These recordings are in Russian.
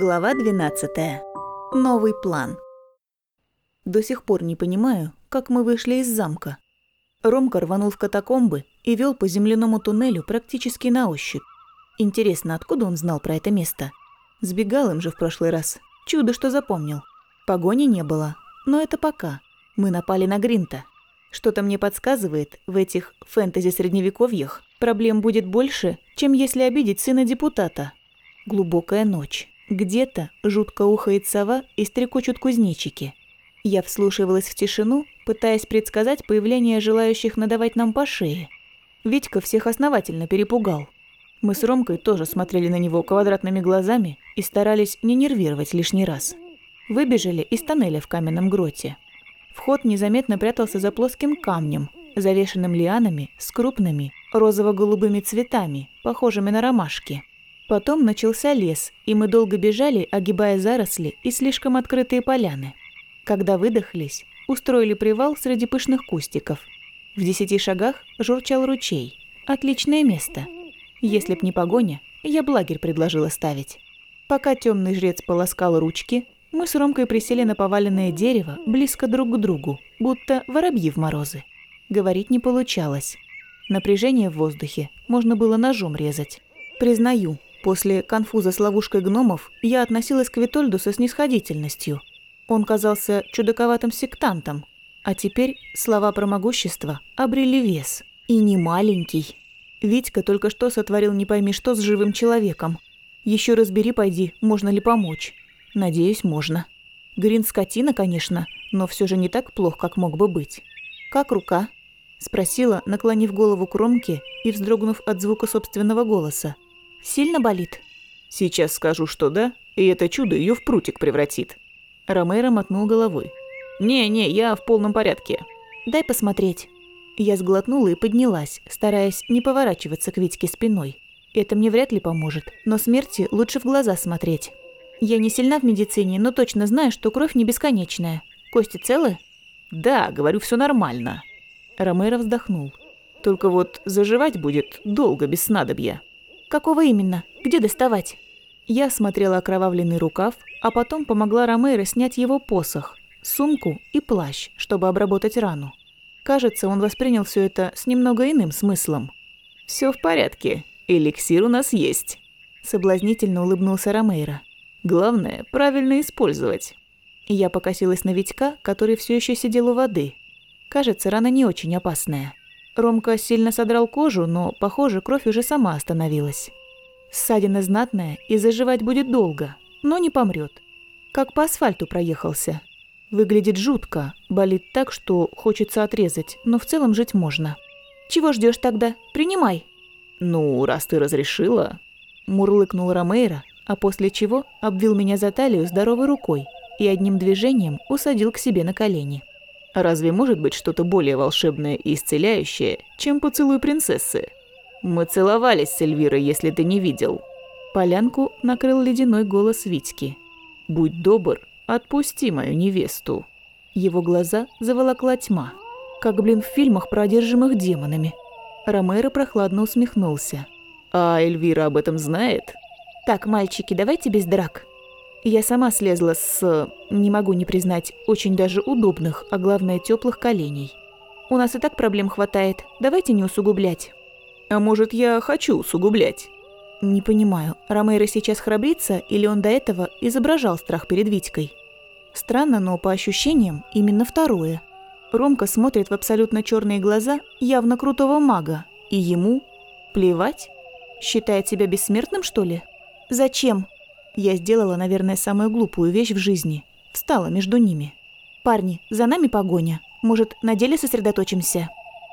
Глава 12. Новый план. До сих пор не понимаю, как мы вышли из замка. Ромка рванул в катакомбы и вел по земляному туннелю практически на ощупь. Интересно, откуда он знал про это место? Сбегал им же в прошлый раз. Чудо, что запомнил. Погони не было, но это пока. Мы напали на Гринта. Что-то мне подсказывает, в этих фэнтези-средневековьях проблем будет больше, чем если обидеть сына депутата. Глубокая ночь. Где-то жутко ухает сова и стрекочут кузнечики. Я вслушивалась в тишину, пытаясь предсказать появление желающих надавать нам по шее. Витька всех основательно перепугал. Мы с Ромкой тоже смотрели на него квадратными глазами и старались не нервировать лишний раз. Выбежали из тоннеля в каменном гроте. Вход незаметно прятался за плоским камнем, завешенным лианами с крупными розово-голубыми цветами, похожими на ромашки. Потом начался лес, и мы долго бежали, огибая заросли и слишком открытые поляны. Когда выдохлись, устроили привал среди пышных кустиков. В десяти шагах журчал ручей. Отличное место. Если б не погоня, я б лагерь предложила ставить. Пока темный жрец полоскал ручки, мы с Ромкой присели на поваленное дерево близко друг к другу, будто воробьи в морозы. Говорить не получалось. Напряжение в воздухе можно было ножом резать. Признаю, После конфуза с ловушкой гномов я относилась к Витольду со снисходительностью. Он казался чудаковатым сектантом, а теперь слова про могущество обрели вес. И не маленький. Витька только что сотворил не пойми что с живым человеком. Еще разбери, пойди, можно ли помочь. Надеюсь, можно. Грин скотина, конечно, но все же не так плохо, как мог бы быть. «Как рука?» – спросила, наклонив голову к Ромке и вздрогнув от звука собственного голоса. Сильно болит? Сейчас скажу, что да, и это чудо ее в прутик превратит. Ромеро мотнул головой. «Не-не, я в полном порядке». «Дай посмотреть». Я сглотнула и поднялась, стараясь не поворачиваться к Витьке спиной. Это мне вряд ли поможет, но смерти лучше в глаза смотреть. Я не сильна в медицине, но точно знаю, что кровь не бесконечная. Кости целы? Да, говорю, все нормально. Ромеро вздохнул. Только вот заживать будет долго без снадобья. Какого именно? Где доставать? Я смотрела окровавленный рукав, а потом помогла Ромейро снять его посох, сумку и плащ, чтобы обработать рану. Кажется, он воспринял все это с немного иным смыслом. Все в порядке. Эликсир у нас есть», – соблазнительно улыбнулся Ромейро. «Главное, правильно использовать». Я покосилась на Витька, который все еще сидел у воды. Кажется, рана не очень опасная. Ромка сильно содрал кожу, но, похоже, кровь уже сама остановилась. Ссадина знатная и заживать будет долго, но не помрет. Как по асфальту проехался. Выглядит жутко, болит так, что хочется отрезать, но в целом жить можно. Чего ждешь тогда? Принимай. Ну, раз ты разрешила. Мурлыкнул Ромейро, а после чего обвил меня за талию здоровой рукой и одним движением усадил к себе на колени. Разве может быть что-то более волшебное и исцеляющее, чем поцелуй принцессы? Мы целовались с Эльвирой, если ты не видел. Полянку накрыл ледяной голос Витьки. Будь добр, отпусти мою невесту. Его глаза заволокла тьма, как, блин, в фильмах про одержимых демонами. Ромеро прохладно усмехнулся. А Эльвира об этом знает? Так, мальчики, давайте без драк. Я сама слезла с, не могу не признать, очень даже удобных, а главное теплых коленей. У нас и так проблем хватает, давайте не усугублять. А может, я хочу усугублять? Не понимаю, Ромейро сейчас храбрится или он до этого изображал страх перед Витькой? Странно, но по ощущениям именно второе. Ромка смотрит в абсолютно черные глаза явно крутого мага, и ему плевать? Считает себя бессмертным, что ли? Зачем? Я сделала, наверное, самую глупую вещь в жизни. Встала между ними. «Парни, за нами погоня. Может, на деле сосредоточимся?»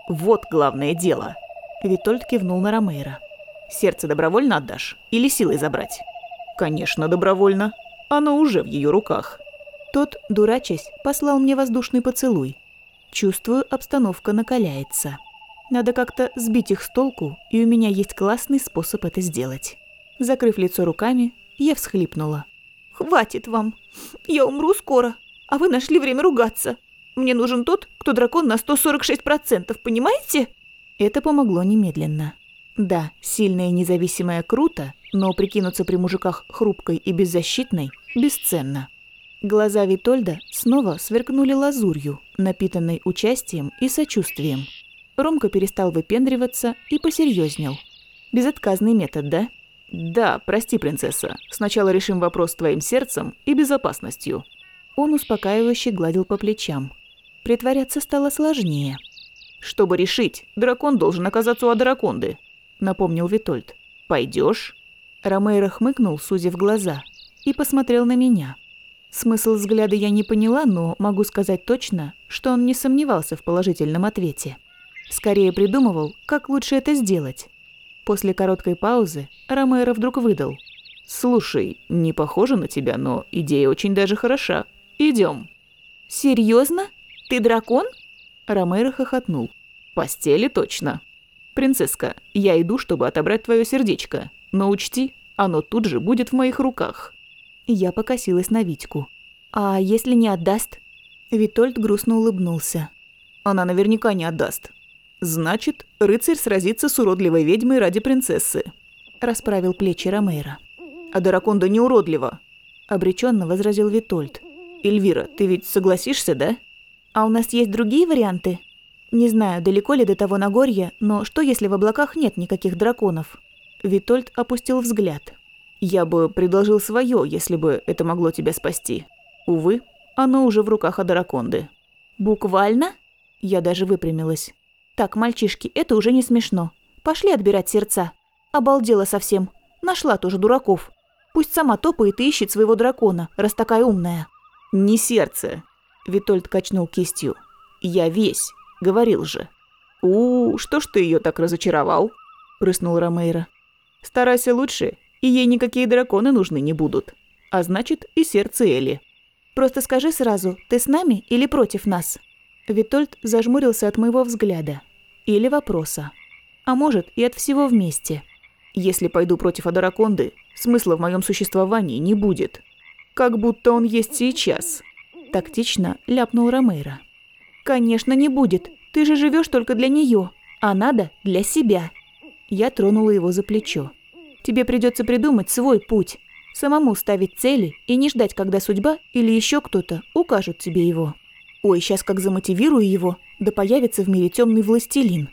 «Вот главное дело!» Витольд кивнул на Ромейра. «Сердце добровольно отдашь? Или силой забрать?» «Конечно, добровольно. Оно уже в ее руках». Тот, дурачась, послал мне воздушный поцелуй. Чувствую, обстановка накаляется. Надо как-то сбить их с толку, и у меня есть классный способ это сделать. Закрыв лицо руками, я всхлипнула. «Хватит вам. Я умру скоро, а вы нашли время ругаться. Мне нужен тот, кто дракон на 146%, понимаете?» Это помогло немедленно. Да, сильная и независимая круто, но прикинуться при мужиках хрупкой и беззащитной бесценно. Глаза Витольда снова сверкнули лазурью, напитанной участием и сочувствием. Ромка перестал выпендриваться и посерьезнел. Безотказный метод, да? Да, прости, принцесса. Сначала решим вопрос с твоим сердцем и безопасностью. Он успокаивающе гладил по плечам. Притворяться стало сложнее. Чтобы решить, дракон должен оказаться у Адраконды, напомнил Витольд. Пойдешь? Ромейро хмыкнул, сузив глаза, и посмотрел на меня. Смысл взгляда я не поняла, но могу сказать точно, что он не сомневался в положительном ответе. Скорее придумывал, как лучше это сделать. После короткой паузы Ромеро вдруг выдал. «Слушай, не похоже на тебя, но идея очень даже хороша. Идем. «Серьезно? Ты дракон?» Ромеро хохотнул. «Постели точно. Принцесска, я иду, чтобы отобрать твое сердечко. Но учти, оно тут же будет в моих руках». Я покосилась на Витьку. «А если не отдаст?» Витольд грустно улыбнулся. «Она наверняка не отдаст. Значит, рыцарь сразится с уродливой ведьмой ради принцессы», – расправил плечи Ромейра. «А Драконда не уродлива», – обреченно возразил Витольд. «Эльвира, ты ведь согласишься, да?» «А у нас есть другие варианты?» «Не знаю, далеко ли до того Нагорья, но что если в облаках нет никаких драконов?» Витольд опустил взгляд. «Я бы предложил свое, если бы это могло тебя спасти. Увы, оно уже в руках Адараконды». «Буквально?» Я даже выпрямилась. «Так, мальчишки, это уже не смешно. Пошли отбирать сердца. Обалдела совсем. Нашла тоже дураков. Пусть сама топает и ищет своего дракона, раз такая умная». «Не сердце», — Витольд качнул кистью. «Я весь, говорил же». «У, что ж ты ее так разочаровал?» — прыснул Ромейро. Старайся лучше, и ей никакие драконы нужны не будут. А значит, и сердце Эли. Просто скажи сразу, ты с нами или против нас?» Витольд зажмурился от моего взгляда. Или вопроса. А может, и от всего вместе. «Если пойду против Адараконды, смысла в моем существовании не будет. Как будто он есть сейчас», – тактично ляпнул Ромейро. «Конечно, не будет. Ты же живешь только для нее, а надо для себя». Я тронула его за плечо. «Тебе придется придумать свой путь, самому ставить цели и не ждать, когда судьба или еще кто-то укажут тебе его. Ой, сейчас как замотивирую его, да появится в мире темный властелин.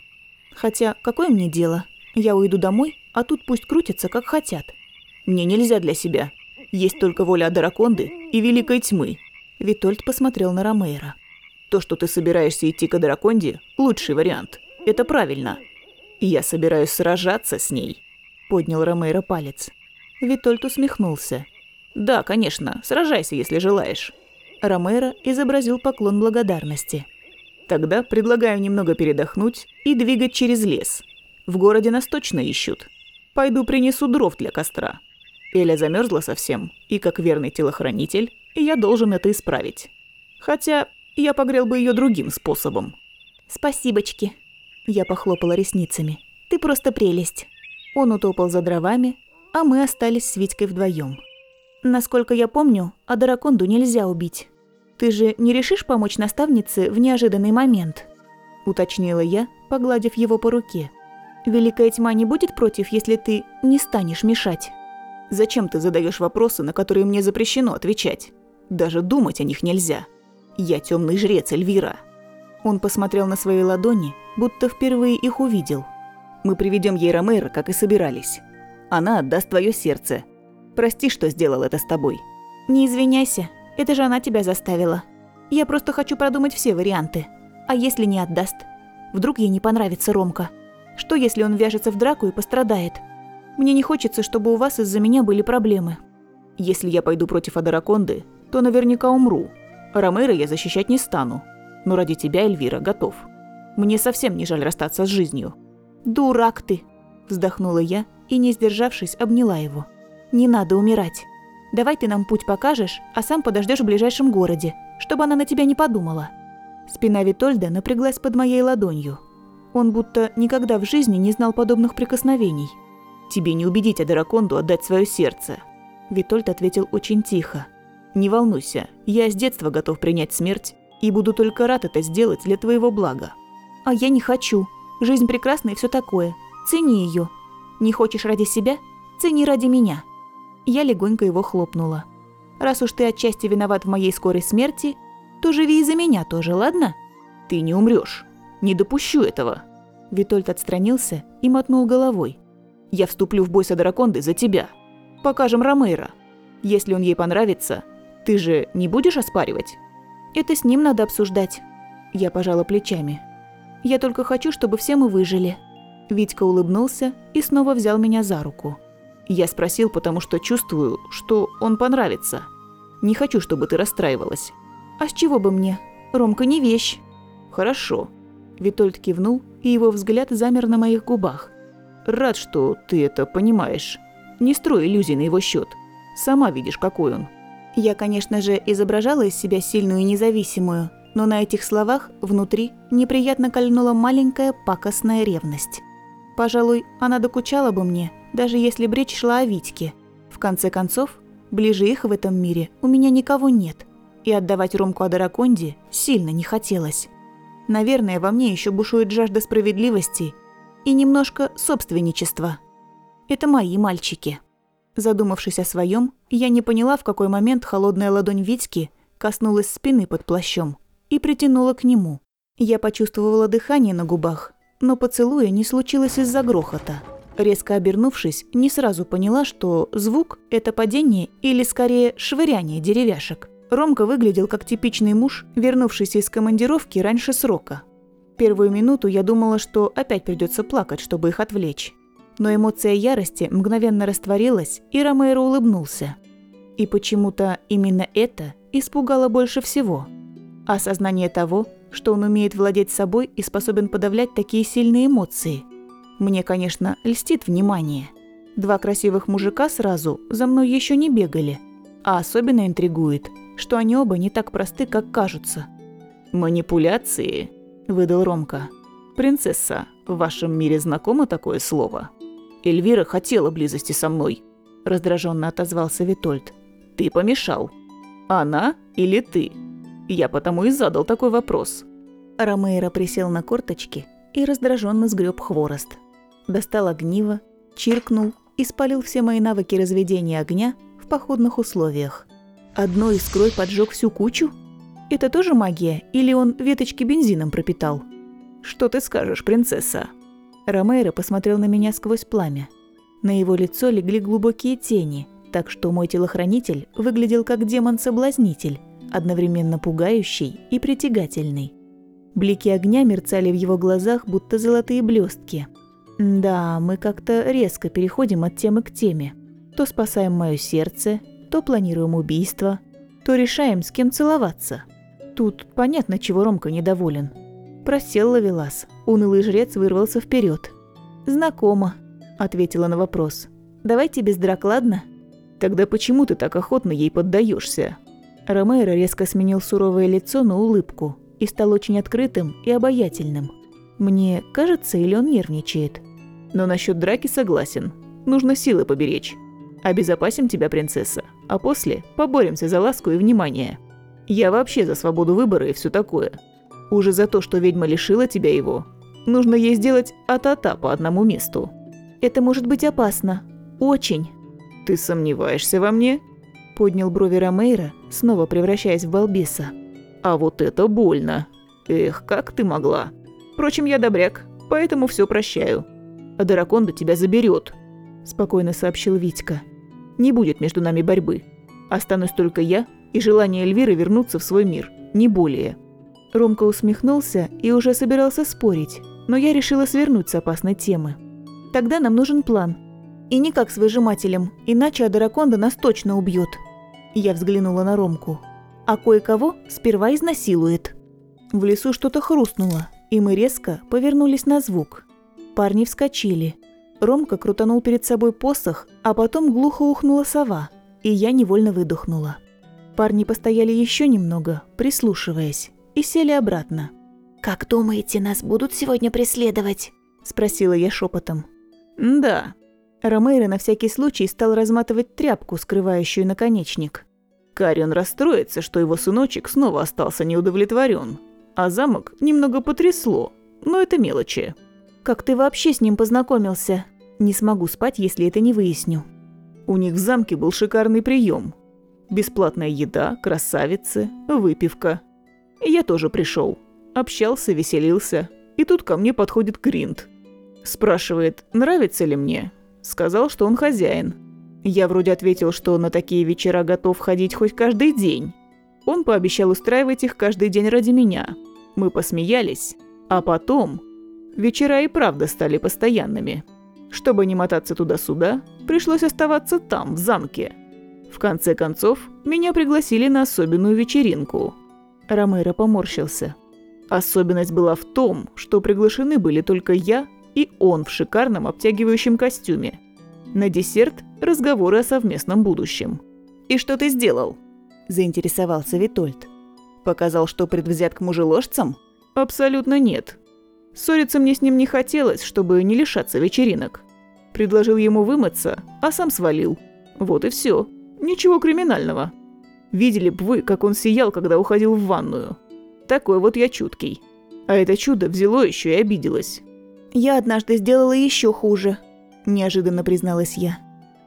Хотя, какое мне дело? Я уйду домой, а тут пусть крутятся, как хотят. Мне нельзя для себя. Есть только воля Адараконды и Великой Тьмы». Витольд посмотрел на Ромейра. «То, что ты собираешься идти к Адараконде, лучший вариант. Это правильно. «Я собираюсь сражаться с ней», – поднял Ромейро палец. Витольд усмехнулся. «Да, конечно, сражайся, если желаешь». Ромеро изобразил поклон благодарности. «Тогда предлагаю немного передохнуть и двигать через лес. В городе нас точно ищут. Пойду принесу дров для костра. Эля замерзла совсем, и как верный телохранитель, я должен это исправить. Хотя я погрел бы ее другим способом». «Спасибочки», я похлопала ресницами. «Ты просто прелесть». Он утопал за дровами, а мы остались с Витькой вдвоем. «Насколько я помню, а Адараконду нельзя убить. Ты же не решишь помочь наставнице в неожиданный момент?» Уточнила я, погладив его по руке. «Великая тьма не будет против, если ты не станешь мешать?» «Зачем ты задаешь вопросы, на которые мне запрещено отвечать? Даже думать о них нельзя. Я темный жрец Эльвира». Он посмотрел на свои ладони, будто впервые их увидел. «Мы приведем ей Ромейра, как и собирались. Она отдаст твое сердце. Прости, что сделал это с тобой». «Не извиняйся, это же она тебя заставила. Я просто хочу продумать все варианты. А если не отдаст? Вдруг ей не понравится Ромка? Что, если он вяжется в драку и пострадает? Мне не хочется, чтобы у вас из-за меня были проблемы». «Если я пойду против Адараконды, то наверняка умру. Ромейра я защищать не стану но ради тебя, Эльвира, готов. Мне совсем не жаль расстаться с жизнью». «Дурак ты!» – вздохнула я и, не сдержавшись, обняла его. «Не надо умирать. Давай ты нам путь покажешь, а сам подождешь в ближайшем городе, чтобы она на тебя не подумала». Спина Витольда напряглась под моей ладонью. Он будто никогда в жизни не знал подобных прикосновений. «Тебе не убедить Адараконду отдать свое сердце», – Витольд ответил очень тихо. «Не волнуйся, я с детства готов принять смерть и буду только рад это сделать для твоего блага». «А я не хочу. Жизнь прекрасна и все такое. Цени ее. Не хочешь ради себя? Цени ради меня». Я легонько его хлопнула. «Раз уж ты отчасти виноват в моей скорой смерти, то живи и за меня тоже, ладно?» «Ты не умрешь. Не допущу этого». Витольд отстранился и мотнул головой. «Я вступлю в бой с Адракондой за тебя. Покажем Ромейро. Если он ей понравится, ты же не будешь оспаривать?» «Это с ним надо обсуждать». Я пожала плечами. «Я только хочу, чтобы все мы выжили». Витька улыбнулся и снова взял меня за руку. «Я спросил, потому что чувствую, что он понравится. Не хочу, чтобы ты расстраивалась». «А с чего бы мне? Ромка не вещь». «Хорошо». Витольд кивнул, и его взгляд замер на моих губах. «Рад, что ты это понимаешь. Не строй иллюзий на его счет. Сама видишь, какой он». Я, конечно же, изображала из себя сильную и независимую, но на этих словах внутри неприятно кольнула маленькая пакостная ревность. Пожалуй, она докучала бы мне, даже если бы речь шла о Витьке. В конце концов, ближе их в этом мире у меня никого нет, и отдавать Ромку Адараконде сильно не хотелось. Наверное, во мне еще бушует жажда справедливости и немножко собственничества. Это мои мальчики. Задумавшись о своем, я не поняла, в какой момент холодная ладонь Витьки коснулась спины под плащом и притянула к нему. Я почувствовала дыхание на губах, но поцелуя не случилось из-за грохота. Резко обернувшись, не сразу поняла, что звук – это падение или, скорее, швыряние деревяшек. Ромка выглядел как типичный муж, вернувшийся из командировки раньше срока. Первую минуту я думала, что опять придется плакать, чтобы их отвлечь. Но эмоция ярости мгновенно растворилась, и Ромеро улыбнулся. И почему-то именно это испугало больше всего. Осознание того, что он умеет владеть собой и способен подавлять такие сильные эмоции. Мне, конечно, льстит внимание. Два красивых мужика сразу за мной еще не бегали. А особенно интригует – что они оба не так просты, как кажутся. «Манипуляции?» – выдал Ромка. «Принцесса, в вашем мире знакомо такое слово?» «Эльвира хотела близости со мной», – раздраженно отозвался Витольд. «Ты помешал. Она или ты?» Я потому и задал такой вопрос. Ромейро присел на корточки и раздраженно сгреб хворост. Достал огниво, чиркнул и спалил все мои навыки разведения огня в походных условиях. Одной искрой поджег всю кучу? Это тоже магия, или он веточки бензином пропитал? Что ты скажешь, принцесса? Ромейро посмотрел на меня сквозь пламя. На его лицо легли глубокие тени, так что мой телохранитель выглядел как демон-соблазнитель, одновременно пугающий и притягательный. Блики огня мерцали в его глазах, будто золотые блестки. Да, мы как-то резко переходим от темы к теме. То спасаем мое сердце, то планируем убийство, то решаем, с кем целоваться. Тут понятно, чего Ромка недоволен. Просел Лавелас. Унылый жрец вырвался вперед. «Знакомо», — ответила на вопрос. «Давайте без драк, ладно?» «Тогда почему ты так охотно ей поддаешься? Ромеро резко сменил суровое лицо на улыбку и стал очень открытым и обаятельным. Мне кажется, или он нервничает? Но насчет драки согласен. Нужно силы поберечь. Обезопасим тебя, принцесса, а после поборемся за ласку и внимание. Я вообще за свободу выбора и все такое. Уже за то, что ведьма лишила тебя его, нужно ей сделать а-та-та по одному месту. Это может быть опасно. Очень. Ты сомневаешься во мне? Поднял брови Ромейра, снова превращаясь в балбеса. А вот это больно. Эх, как ты могла. Впрочем, я добряк, поэтому все прощаю. А Драконда тебя заберет, спокойно сообщил Витька. Не будет между нами борьбы. Останусь только я и желание Эльвиры вернуться в свой мир, не более». Ромка усмехнулся и уже собирался спорить, но я решила свернуть с опасной темы. «Тогда нам нужен план. И не как с выжимателем, иначе Адараконда нас точно убьет. Я взглянула на Ромку. «А кое-кого сперва изнасилует». В лесу что-то хрустнуло, и мы резко повернулись на звук. Парни вскочили – Ромка крутанул перед собой посох, а потом глухо ухнула сова, и я невольно выдохнула. Парни постояли еще немного, прислушиваясь, и сели обратно. «Как думаете, нас будут сегодня преследовать?» – спросила я шепотом. «Да». Ромейро на всякий случай стал разматывать тряпку, скрывающую наконечник. Карион расстроится, что его сыночек снова остался неудовлетворен, а замок немного потрясло, но это мелочи. Как ты вообще с ним познакомился? Не смогу спать, если это не выясню. У них в замке был шикарный прием. Бесплатная еда, красавицы, выпивка. Я тоже пришел. Общался, веселился. И тут ко мне подходит Гринд. Спрашивает, нравится ли мне. Сказал, что он хозяин. Я вроде ответил, что на такие вечера готов ходить хоть каждый день. Он пообещал устраивать их каждый день ради меня. Мы посмеялись. А потом Вечера и правда стали постоянными. Чтобы не мотаться туда-сюда, пришлось оставаться там, в замке. В конце концов, меня пригласили на особенную вечеринку. Ромеро поморщился. Особенность была в том, что приглашены были только я и он в шикарном обтягивающем костюме. На десерт – разговоры о совместном будущем. «И что ты сделал?» – заинтересовался Витольд. «Показал, что предвзят к мужеложцам?» «Абсолютно нет. Ссориться мне с ним не хотелось, чтобы не лишаться вечеринок. Предложил ему вымыться, а сам свалил. Вот и все. Ничего криминального. Видели бы вы, как он сиял, когда уходил в ванную. Такой вот я чуткий. А это чудо взяло еще и обиделось. «Я однажды сделала еще хуже», – неожиданно призналась я.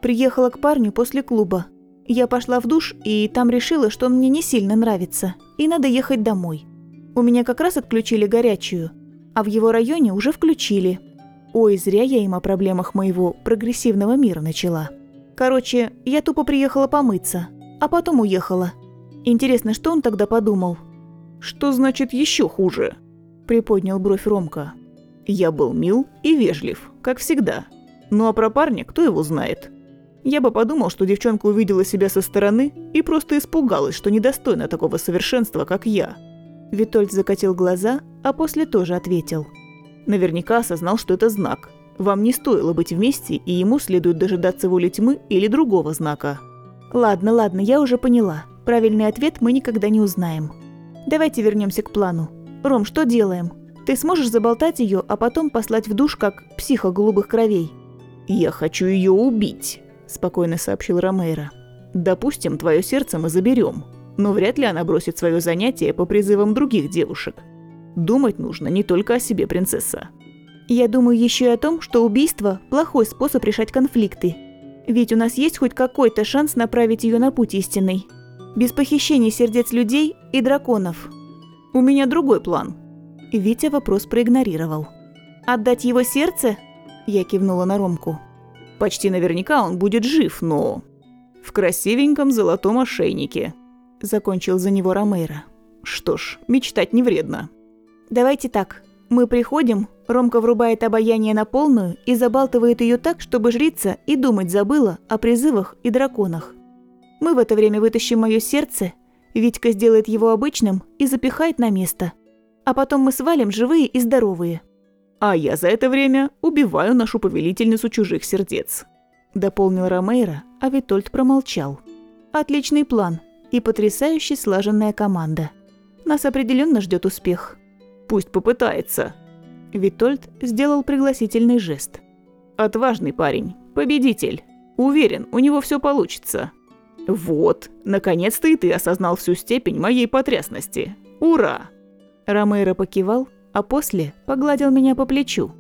Приехала к парню после клуба. Я пошла в душ и там решила, что он мне не сильно нравится, и надо ехать домой. У меня как раз отключили горячую – а в его районе уже включили. Ой, зря я им о проблемах моего прогрессивного мира начала. Короче, я тупо приехала помыться, а потом уехала. Интересно, что он тогда подумал? «Что значит еще хуже?» – приподнял бровь Ромка. «Я был мил и вежлив, как всегда. Ну а про парня кто его знает?» Я бы подумал, что девчонка увидела себя со стороны и просто испугалась, что недостойна такого совершенства, как я. Витольд закатил глаза, а после тоже ответил. Наверняка осознал, что это знак. Вам не стоило быть вместе, и ему следует дожидаться воли тьмы или другого знака. Ладно, ладно, я уже поняла. Правильный ответ мы никогда не узнаем. Давайте вернемся к плану. Ром, что делаем? Ты сможешь заболтать ее, а потом послать в душ как психа голубых кровей? Я хочу ее убить, спокойно сообщил Ромейро. Допустим, твое сердце мы заберем, но вряд ли она бросит свое занятие по призывам других девушек. Думать нужно не только о себе, принцесса. Я думаю еще и о том, что убийство – плохой способ решать конфликты. Ведь у нас есть хоть какой-то шанс направить ее на путь истинный. Без похищения сердец людей и драконов. У меня другой план. Витя вопрос проигнорировал. «Отдать его сердце?» Я кивнула на Ромку. «Почти наверняка он будет жив, но...» «В красивеньком золотом ошейнике», – закончил за него Ромейро. «Что ж, мечтать не вредно». «Давайте так. Мы приходим, Ромка врубает обаяние на полную и забалтывает ее так, чтобы жрица и думать забыла о призывах и драконах. Мы в это время вытащим мое сердце, Витька сделает его обычным и запихает на место. А потом мы свалим живые и здоровые». «А я за это время убиваю нашу повелительницу чужих сердец», – дополнил Ромейро, а Витольд промолчал. «Отличный план и потрясающе слаженная команда. Нас определенно ждет успех. Пусть попытается. Витольд сделал пригласительный жест. Отважный парень, победитель. Уверен, у него все получится. Вот, наконец-то и ты осознал всю степень моей потрясности. Ура! Ромейро покивал, а после погладил меня по плечу.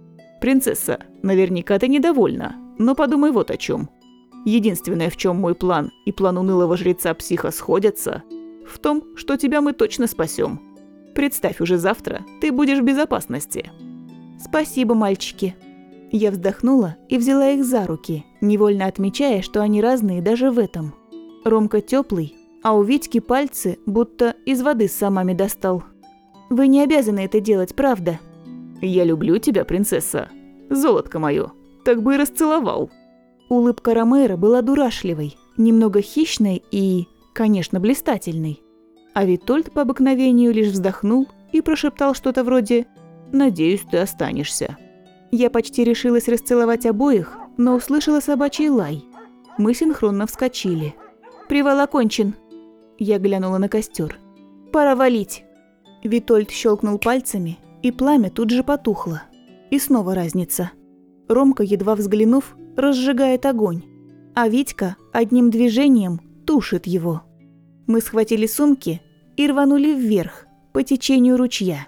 «Принцесса, наверняка ты недовольна, но подумай вот о чем. Единственное, в чем мой план и план унылого жреца-психа сходятся, в том, что тебя мы точно спасем. Представь, уже завтра ты будешь в безопасности. Спасибо, мальчики. Я вздохнула и взяла их за руки, невольно отмечая, что они разные даже в этом. Ромка теплый, а у Витьки пальцы будто из воды с самами достал. Вы не обязаны это делать, правда? Я люблю тебя, принцесса. Золотко мое. Так бы и расцеловал. Улыбка Ромеро была дурашливой, немного хищной и, конечно, блистательной. А Витольд по обыкновению лишь вздохнул и прошептал что-то вроде «Надеюсь, ты останешься». Я почти решилась расцеловать обоих, но услышала собачий лай. Мы синхронно вскочили. «Привал окончен!» Я глянула на костер. «Пора валить!» Витольд щелкнул пальцами, и пламя тут же потухло. И снова разница. Ромка, едва взглянув, разжигает огонь, а Витька одним движением тушит его. Мы схватили сумки и рванули вверх по течению ручья.